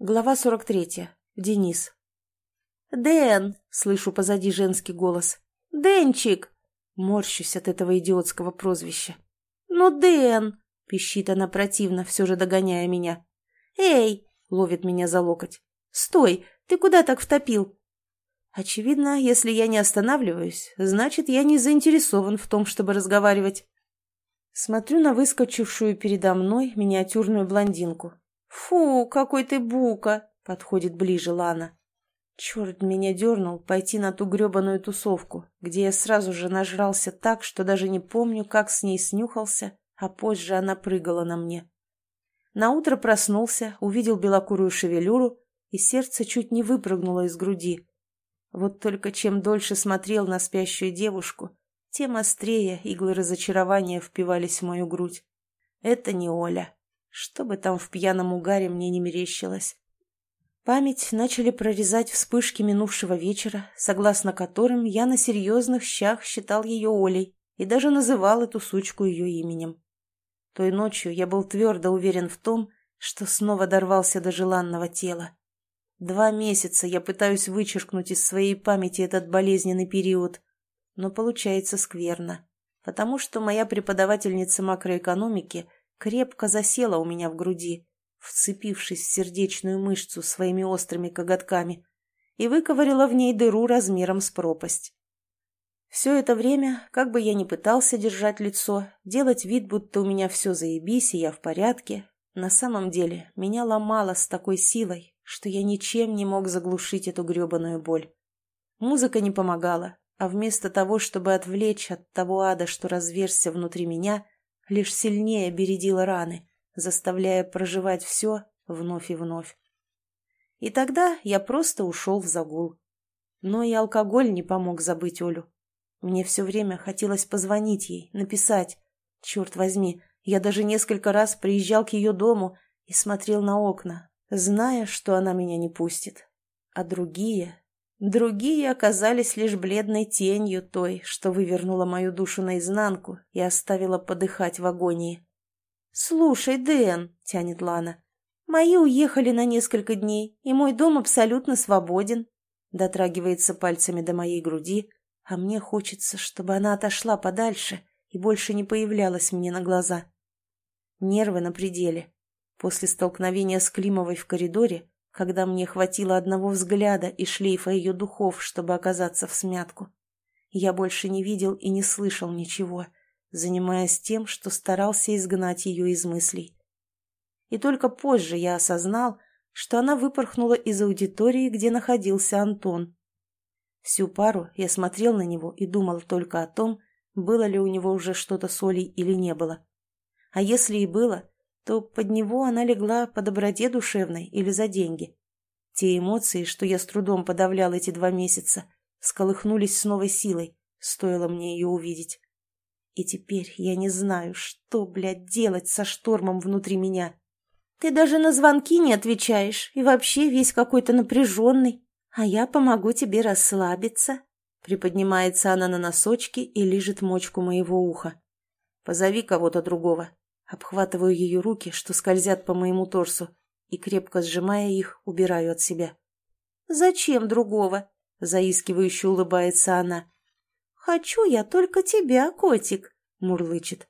Глава 43. Денис. «Дэн!» — слышу позади женский голос. «Дэнчик!» Морщусь от этого идиотского прозвища. «Ну, Дэн!» — пищит она противно, все же догоняя меня. «Эй!» — ловит меня за локоть. «Стой! Ты куда так втопил?» Очевидно, если я не останавливаюсь, значит, я не заинтересован в том, чтобы разговаривать. Смотрю на выскочившую передо мной миниатюрную блондинку. «Фу, какой ты бука!» — подходит ближе Лана. Черт меня дернул пойти на ту гребаную тусовку, где я сразу же нажрался так, что даже не помню, как с ней снюхался, а позже она прыгала на мне. Наутро проснулся, увидел белокурую шевелюру, и сердце чуть не выпрыгнуло из груди. Вот только чем дольше смотрел на спящую девушку, тем острее иглы разочарования впивались в мою грудь. Это не Оля. Что бы там в пьяном угаре мне не мерещилось. Память начали прорезать вспышки минувшего вечера, согласно которым я на серьезных щах считал ее Олей и даже называл эту сучку ее именем. Той ночью я был твердо уверен в том, что снова дорвался до желанного тела. Два месяца я пытаюсь вычеркнуть из своей памяти этот болезненный период, но получается скверно, потому что моя преподавательница макроэкономики – крепко засела у меня в груди, вцепившись в сердечную мышцу своими острыми коготками, и выковырила в ней дыру размером с пропасть. Все это время, как бы я ни пытался держать лицо, делать вид, будто у меня все заебись и я в порядке, на самом деле меня ломало с такой силой, что я ничем не мог заглушить эту гребаную боль. Музыка не помогала, а вместо того, чтобы отвлечь от того ада, что разверзся внутри меня, лишь сильнее бередила раны, заставляя проживать все вновь и вновь. И тогда я просто ушел в загул. Но и алкоголь не помог забыть Олю. Мне все время хотелось позвонить ей, написать. Черт возьми, я даже несколько раз приезжал к ее дому и смотрел на окна, зная, что она меня не пустит. А другие... Другие оказались лишь бледной тенью той, что вывернула мою душу наизнанку и оставила подыхать в агонии. «Слушай, Дэн», — тянет Лана, — «мои уехали на несколько дней, и мой дом абсолютно свободен», — дотрагивается пальцами до моей груди, а мне хочется, чтобы она отошла подальше и больше не появлялась мне на глаза. Нервы на пределе. После столкновения с Климовой в коридоре когда мне хватило одного взгляда и шлейфа ее духов, чтобы оказаться в смятку. Я больше не видел и не слышал ничего, занимаясь тем, что старался изгнать ее из мыслей. И только позже я осознал, что она выпорхнула из аудитории, где находился Антон. Всю пару я смотрел на него и думал только о том, было ли у него уже что-то с Олей или не было. А если и было, то под него она легла по доброте душевной или за деньги. Те эмоции, что я с трудом подавлял эти два месяца, сколыхнулись с новой силой, стоило мне ее увидеть. И теперь я не знаю, что, блядь, делать со штормом внутри меня. Ты даже на звонки не отвечаешь и вообще весь какой-то напряженный. А я помогу тебе расслабиться. Приподнимается она на носочки и лижет мочку моего уха. Позови кого-то другого. Обхватываю ее руки, что скользят по моему торсу, и, крепко сжимая их, убираю от себя. «Зачем другого?» — заискивающе улыбается она. «Хочу я только тебя, котик», — мурлычет.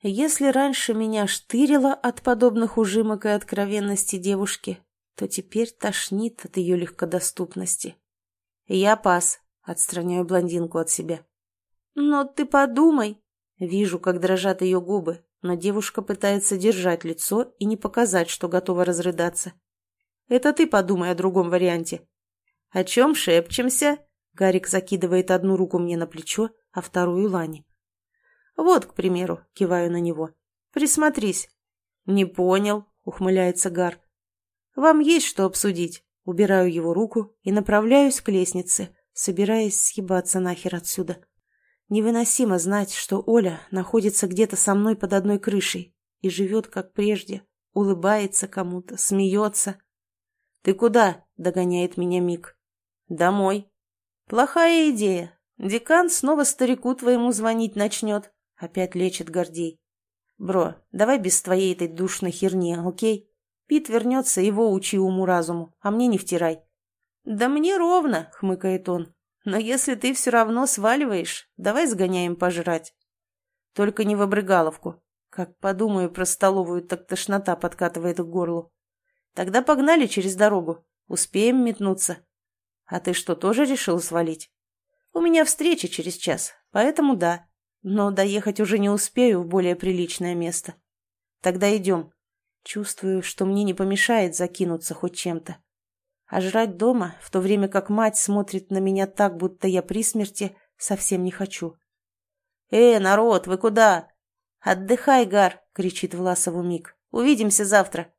Если раньше меня штырило от подобных ужимок и откровенности девушки, то теперь тошнит от ее легкодоступности. Я пас, отстраняю блондинку от себя. «Но ты подумай!» Вижу, как дрожат ее губы, но девушка пытается держать лицо и не показать, что готова разрыдаться. «Это ты подумай о другом варианте». «О чем шепчемся?» Гарик закидывает одну руку мне на плечо, а вторую Лане. «Вот, к примеру», — киваю на него. «Присмотрись». «Не понял», — ухмыляется Гар. «Вам есть что обсудить». Убираю его руку и направляюсь к лестнице, собираясь съебаться нахер отсюда. Невыносимо знать, что Оля находится где-то со мной под одной крышей и живет, как прежде, улыбается кому-то, смеется. «Ты куда?» — догоняет меня Мик. «Домой». «Плохая идея. Декан снова старику твоему звонить начнет», — опять лечит Гордей. «Бро, давай без твоей этой душной херни, окей? Пит вернется, его учи уму-разуму, а мне не втирай». «Да мне ровно», — хмыкает он. «Но если ты все равно сваливаешь, давай сгоняем пожрать». «Только не в обрыгаловку. Как подумаю про столовую, так тошнота подкатывает к горлу. Тогда погнали через дорогу. Успеем метнуться. А ты что, тоже решил свалить? У меня встреча через час, поэтому да. Но доехать уже не успею в более приличное место. Тогда идем. Чувствую, что мне не помешает закинуться хоть чем-то. А жрать дома, в то время как мать смотрит на меня так, будто я при смерти, совсем не хочу. «Э, народ, вы куда?» «Отдыхай, Гар!» — кричит Власову Мик. «Увидимся завтра!»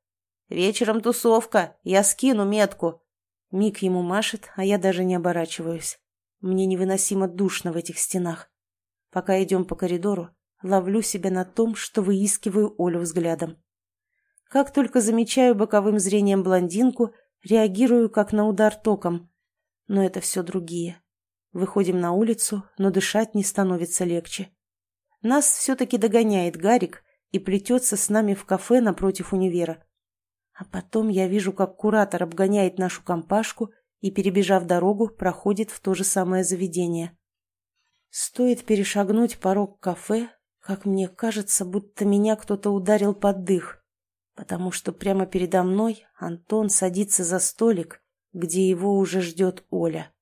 «Вечером тусовка, я скину метку!» Мик ему машет, а я даже не оборачиваюсь. Мне невыносимо душно в этих стенах. Пока идем по коридору, ловлю себя на том, что выискиваю Олю взглядом. Как только замечаю боковым зрением блондинку, реагирую как на удар током. Но это все другие. Выходим на улицу, но дышать не становится легче. Нас все-таки догоняет Гарик и плетется с нами в кафе напротив универа. А потом я вижу, как куратор обгоняет нашу компашку и, перебежав дорогу, проходит в то же самое заведение. Стоит перешагнуть порог кафе, как мне кажется, будто меня кто-то ударил под дых, потому что прямо передо мной Антон садится за столик, где его уже ждет Оля.